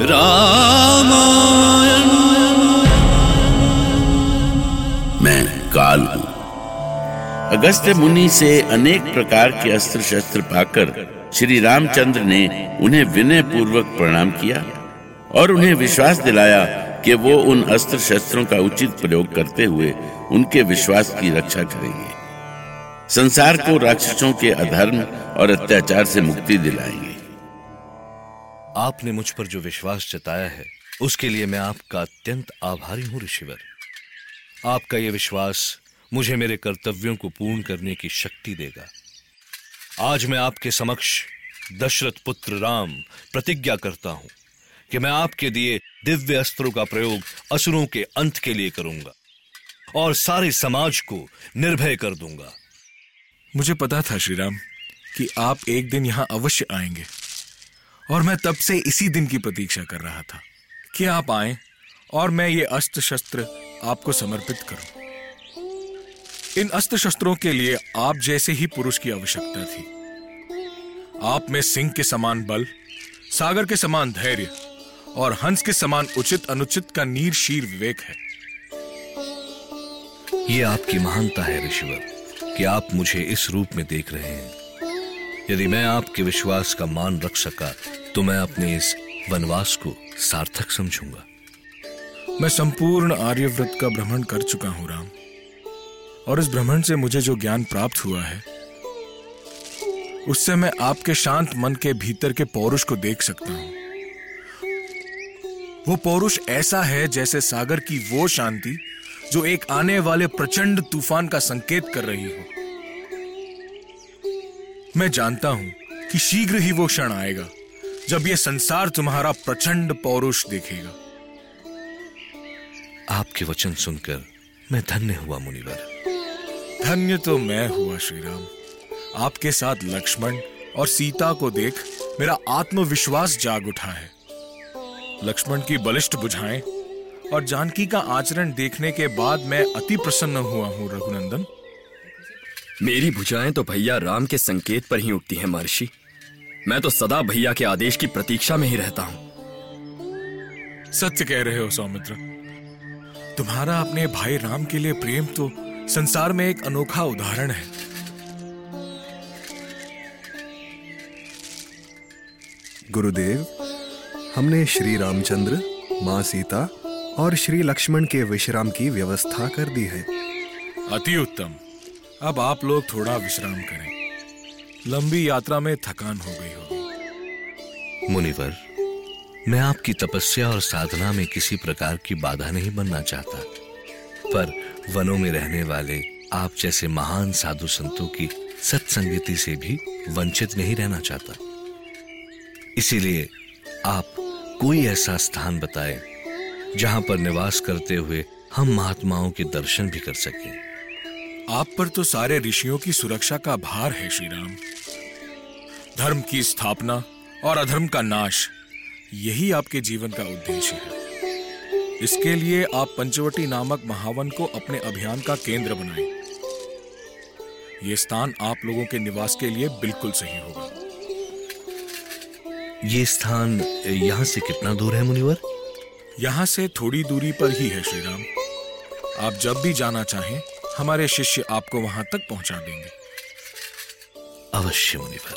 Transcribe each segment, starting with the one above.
रामायण। मैं काल हूँ। अगस्त्य मुनि से अनेक प्रकार के अस्त्र शस्त्र पाकर श्री रामचंद्र ने उन्हें विनय पूर्वक प्रणाम किया और उन्हें विश्वास दिलाया कि वो उन अस्त्र शस्त्रों का उचित प्रयोग करते हुए उनके विश्वास की रक्षा करेंगे। संसार को राक्षसों के अधर्म और अत्याचार से मुक्ति दिलाएँगे। आपने मुझ पर जो विश्वास जताया है, उसके लिए मैं आपका अत्यंत आभारी हूँ, ऋषिवर। आपका यह विश्वास मुझे मेरे कर्तव्यों को पूर्ण करने की शक्ति देगा। आज मैं आपके समक्ष दशरथ पुत्र राम प्रतिज्ञा करता हूँ कि मैं आपके दिए दिव्य अस्त्रों का प्रयोग असुरों के अंत के लिए करूँगा और सारे समाज को निर्भय कर दूँगा। मुझे पता था श्रीराम कि आप एक दिन यहाँ अवश्य आएँगे। और मैं तब से इसी दिन की प्रतीक्षा कर रहा था कि आप आए और मैं ये अस्त्र शस्त्र आपको समर्पित करूँ। इन अस्त्र शस्त्रों के लिए आप जैसे ही पुरुष की आवश्यकता थी। आप में सिंह के समान बल, सागर के समान धैर्य और हंस के समान उचित अनुचित का नीर शीर विवेक है। ये आपकी महानता है, ऋषिवर, कि आप मुझे इस रूप में देख रहे हैं। यदि मैं आपके विश्वास का मान रख सका तो मैं अपने इस वनवास को सार्थक समझूँगा। मैं संपूर्ण आर्यव्रत का भ्रमण कर चुका हूँ, राम। और इस भ्रमण से मुझे जो ज्ञान प्राप्त हुआ है, उससे मैं आपके शांत मन के भीतर के पौरुष को देख सकता हूँ। वो पौरुष ऐसा है जैसे सागर की वो शांति, जो एक आने वाले प्रचंड तूफ़ान का संकेत कर रही हो। मैं जानता हूँ कि शीघ्र ही वो क्षण आएगा जब ये संसार तुम्हारा प्रचंड पौरुष देखेगा। आपके वचन सुनकर मैं धन्य हुआ मुनिवर। धन्य तो मैं हुआ श्री राम आपके साथ लक्ष्मण और सीता को देख मेरा आत्मविश्वास जाग उठा है। लक्ष्मण की बलिष्ठ बुझाएँ और जानकी का आचरण देखने के बाद मैं अति प्रसन्न हुआ हूँ रघुनंदन। मेरी भुजाएँ तो भैया राम के संकेत पर ही उठती हैं महर्षि। मैं तो सदा भैया के आदेश की प्रतीक्षा में ही रहता हूँ। सत्य कह रहे हो सौमित्र। तुम्हारा अपने भाई राम के लिए प्रेम तो संसार में एक अनोखा उदाहरण है। गुरुदेव हमने श्री रामचंद्र माँ सीता और श्री लक्ष्मण के विश्राम की व्यवस्था कर दी है। अति उत्तम। अब आप लोग थोड़ा विश्राम करें। लंबी यात्रा में थकान हो गई होगी। मुनिवर, मैं आपकी तपस्या और साधना में किसी प्रकार की बाधा नहीं बनना चाहता। पर वनों में रहने वाले आप जैसे महान साधु संतों की सत्संगति से भी वंचित नहीं रहना चाहता। इसीलिए आप कोई ऐसा स्थान बताए जहाँ पर निवास करते हुए हम महात्माओं के दर्शन भी कर सकें। आप पर तो सारे ऋषियों की सुरक्षा का भार है श्री राम धर्म की स्थापना और अधर्म का नाश यही आपके जीवन का उद्देश्य है। इसके लिए आप पंचवटी नामक महावन को अपने अभियान का केंद्र बनाएँ। ये स्थान आप लोगों के निवास के लिए बिल्कुल सही होगा। ये स्थान यहाँ से कितना दूर है मुनिवर? यहाँ से थोड़ी दूरी पर ही है श्री राम आप जब भी जाना चाहें हमारे शिष्य आपको वहाँ तक पहुँचा देंगे। अवश्य मुनिवर।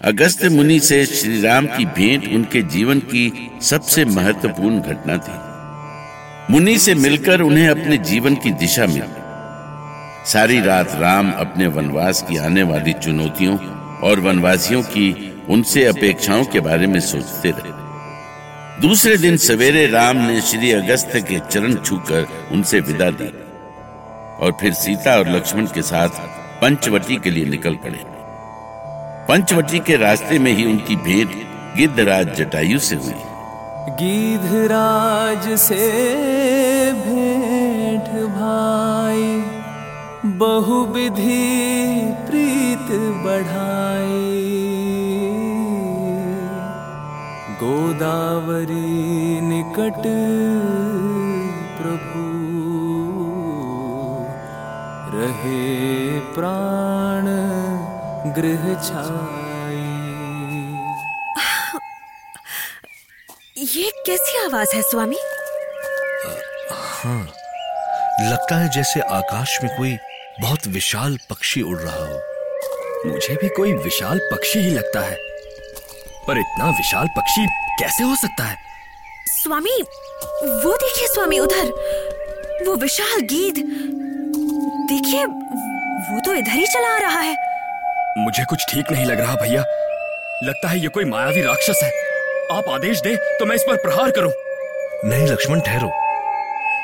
अगस्त्य मुनि से श्री राम की भेंट उनके जीवन की सबसे महत्वपूर्ण घटना थी। मुनि से मिलकर उन्हें अपने जीवन की दिशा मिली। सारी रात राम अपने वनवास की आने वाली चुनौतियों और वनवासियों की उनसे अपेक्षाओं के बारे में सोचते रहे। दूसरे दिन सवेरे राम ने श्री अगस्त के चरण छूकर उनसे विदा दी और फिर सीता और लक्ष्मण के साथ पंचवटी के लिए निकल पड़े। पंचवटी के रास्ते में ही उनकी भेंट गिद्धराज जटायु से हुई। गिद्धराज से भेंट भाई, बहुविधि प्रीत बढ़ाई। गोदावरी निकट रहे प्राण गृह छाई। ये कैसी आवाज़ है स्वामी? हाँ लगता है जैसे आकाश में कोई बहुत विशाल पक्षी उड़ रहा हो। मुझे भी कोई विशाल पक्षी ही लगता है। पर इतना विशाल पक्षी कैसे हो सकता है? स्वामी वो देखिए स्वामी उधर। वो विशाल गीध देखिए वो तो इधर ही चला आ रहा है। मुझे कुछ ठीक नहीं लग रहा भैया। लगता है ये कोई मायावी राक्षस है। आप आदेश दे तो मैं इस पर प्रहार करूँ। नहीं लक्ष्मण ठहरो।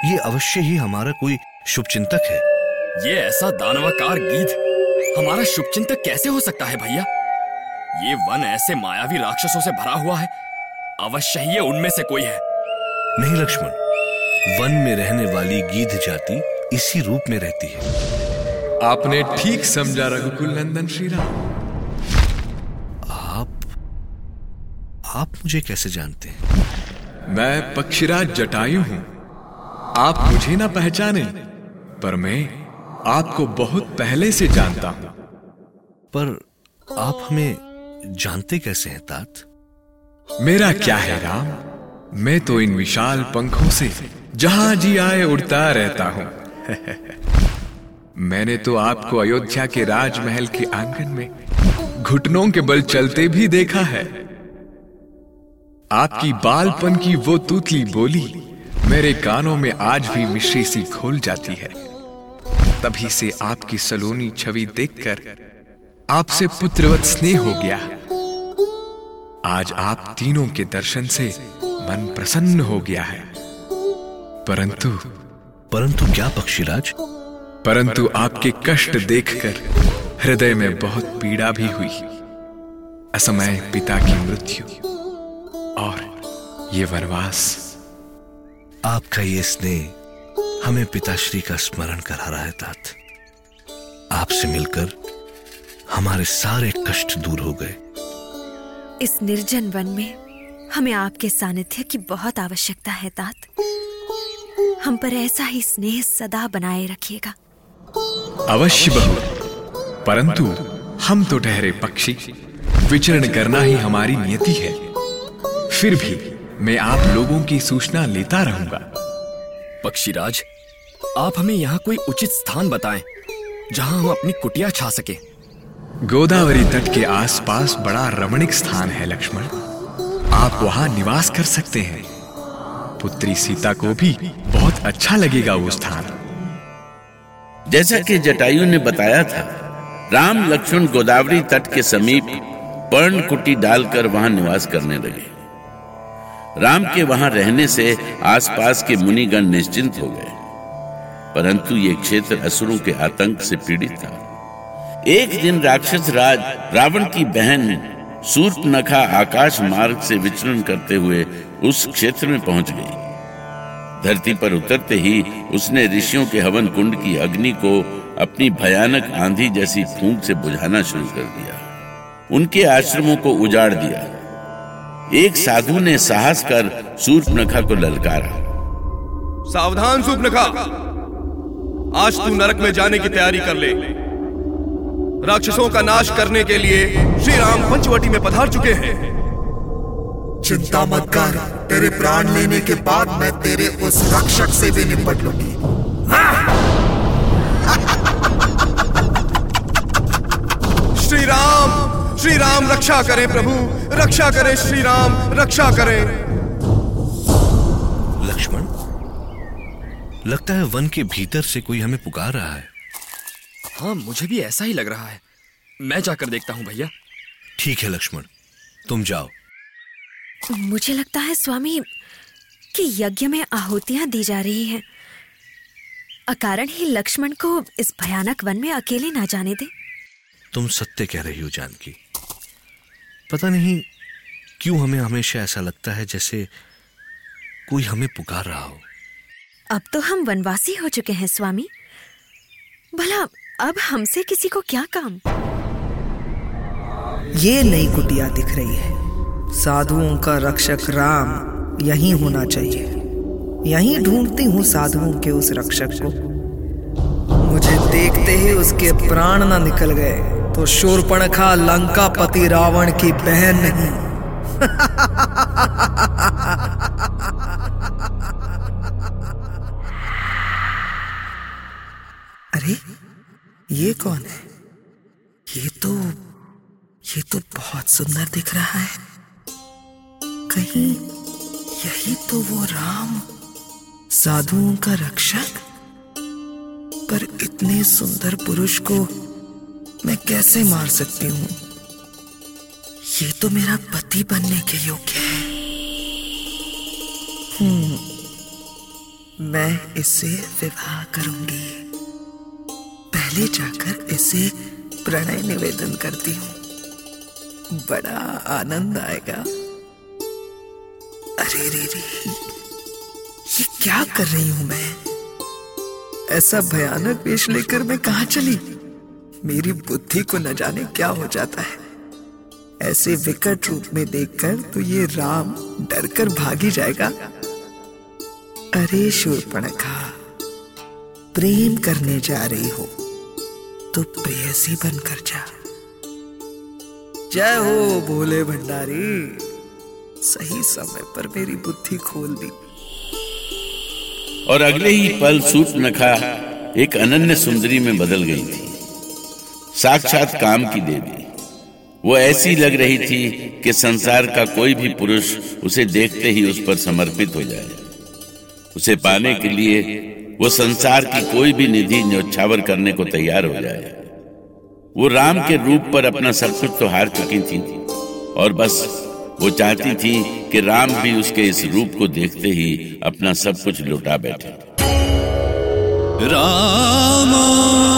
ये अवश्य ही हमारा कोई शुभचिंतक है। ये ऐसा दानवाकार गीध हमारा शुभचिंतक कैसे हो सकता है भैया? ये वन ऐसे मायावी राक्षसों से भरा हुआ है। अवश्य ही ये उनमें से कोई है। नहीं लक्ष्मण वन में रहने वाली गीध जाति इसी रूप में रहती है। आपने ठीक समझा, रघुकुल नंदन श्री राम आप आप मुझे कैसे जानते हैं? मैं पक्षीराज जटायु हूँ। आप मुझे ना पहचाने, पर मैं आपको बहुत पहले से जानता हूँ। पर आप हमें जानते कैसे हैं, तात? मेरा क्या है, राम? मैं तो इन विशाल पंखों से जहाँ जी आए उड़ता रहता हूँ। मैंने तो आपको अयोध्या के राजमहल के आँगन में घुटनों के बल चलते भी देखा है। आपकी बालपन की वो तूतली बोली मेरे कानों में आज भी मिश्री सी खोल जाती है। तभी से आपकी सलोनी छवि देखकर आपसे पुत्रवत स्नेह हो गया। आज आप तीनों के दर्शन से मन प्रसन्न हो गया है। परंतु परंतु क्या पक्षीराज? परंतु आपके कष्ट देखकर हृदय में बहुत पीड़ा भी हुई। असमय पिता की मृत्यु और ये वनवास। आपका ये स्नेह हमें पिताश्री का स्मरण करा रहा है तात। आपसे मिलकर हमारे सारे कष्ट दूर हो गए। इस निर्जन वन में हमें आपके सानिध्य की बहुत आवश्यकता है तात। हम पर ऐसा ही स्नेह सदा बनाए रखिएगा। अवश्य बहु। परंतु हम तो ठहरे पक्षी। विचरण करना ही हमारी नियति है। फिर भी मैं आप लोगों की सूचना लेता रहूँगा। पक्षीराज आप हमें यहाँ कोई उचित स्थान बताएँ जहाँ हम अपनी कुटिया छा सके। गोदावरी तट के आसपास बड़ा रमणीक स्थान है लक्ष्मण। आप वहाँ निवास कर सकते हैं। पुत्री सीता को भी बहुत अच्छा लगेगा वो स्थान। जैसा कि जटायु ने बताया था, राम लक्ष्मण गोदावरी तट के समीप पर्ण कुटी डालकर वहाँ निवास करने लगे। राम के वहाँ रहने से आसपास के मुनिगण निश्चिंत हो गए, परंतु ये क्षेत्र असुरों के आतंक से पीड़ित था। एक दिन राक्षस राज रावण की बहन सूर्पनखा आकाश मार्ग से विचरण करते हुए उस क्षेत्र में पहुँच गई। धरती पर उतरते ही उसने ऋषियों के हवन कुंड की अग्नि को अपनी भयानक आंधी जैसी फूंक से बुझाना शुरू कर दिया। उनके आश्रमों को उजाड़ दिया। एक साधु ने साहस कर सूर्पनखा को ललकारा। सावधान सूपनखा आज तू नरक में जाने की तैयारी कर ले। राक्षसों का नाश करने के लिए श्री राम पंचवटी में पधार चुके हैं। चिंता मत कर तेरे प्राण लेने के बाद मैं तेरे उस रक्षक से भी निपट लूँगी। श्री राम श्री राम रक्षा करें प्रभु रक्षा करें श्री राम रक्षा करें। लक्ष्मण लगता है वन के भीतर से कोई हमें पुकार रहा है। हाँ मुझे भी ऐसा ही लग रहा है। मैं जाकर देखता हूँ भैया। ठीक है लक्ष्मण। तुम जाओ। मुझे लगता है स्वामी कि यज्ञ में आहुतियाँ दी जा रही हैं। अकारण ही लक्ष्मण को इस भयानक वन में अकेले ना जाने दे। तुम सत्य कह रही हो जानकी। पता नहीं क्यों हमें हमेशा ऐसा लगता है जैसे कोई हमें पुकार रहा हो। अब तो हम वनवासी हो चुके हैं स्वामी। भला अब हमसे किसी को क्या काम? ये नई कुटिया दिख रही है। साधुओं का रक्षक राम यही होना चाहिए। यही ढूंढती हूँ साधुओं के उस रक्षक को। मुझे देखते ही उसके प्राण ना निकल गए तो शोरपणखा लंका पति रावण की बहन नहीं। अरे कौन है? ये तो ये तो बहुत सुंदर दिख रहा है। कहीं यही तो वो राम, साधुओं का रक्षक? पर इतने सुंदर पुरुष को मैं कैसे मार सकती हूँ? ये तो मेरा पति बनने के योग्य है। हम्म मैं इससे विवाह करूँगी। पहले जाकर इसे प्रणय निवेदन करती हूँ। बड़ा आनंद आएगा। अरे, रे रे, ये क्या कर रही हूँ मैं? ऐसा भयानक वेश लेकर मैं कहा चली? मेरी बुद्धि को न जाने क्या हो जाता है। ऐसे विकट रूप में देखकर तो ये राम डर डरकर भागी जाएगा। अरे शूर्पणखा प्रेम करने जा रही हो। तो प्रेयसी बनकर जा। जय हो भोले भंडारी। सही समय पर मेरी बुद्धि खोल दी। और अगले ही पल सूर्पनखा एक अनन्य सुंदरी में बदल गई थी। साक्षात काम की देवी। वो ऐसी लग रही थी कि संसार का कोई भी पुरुष उसे देखते ही उस पर समर्पित हो जाए। उसे पाने के लिए वो संसार की कोई भी निधि न्योछावर करने को तैयार हो जाए। वो राम के रूप पर अपना सब कुछ तो हार चुकी थी। और बस वो चाहती थी कि राम भी उसके इस रूप को देखते ही अपना सब कुछ लुटा बैठे। राम।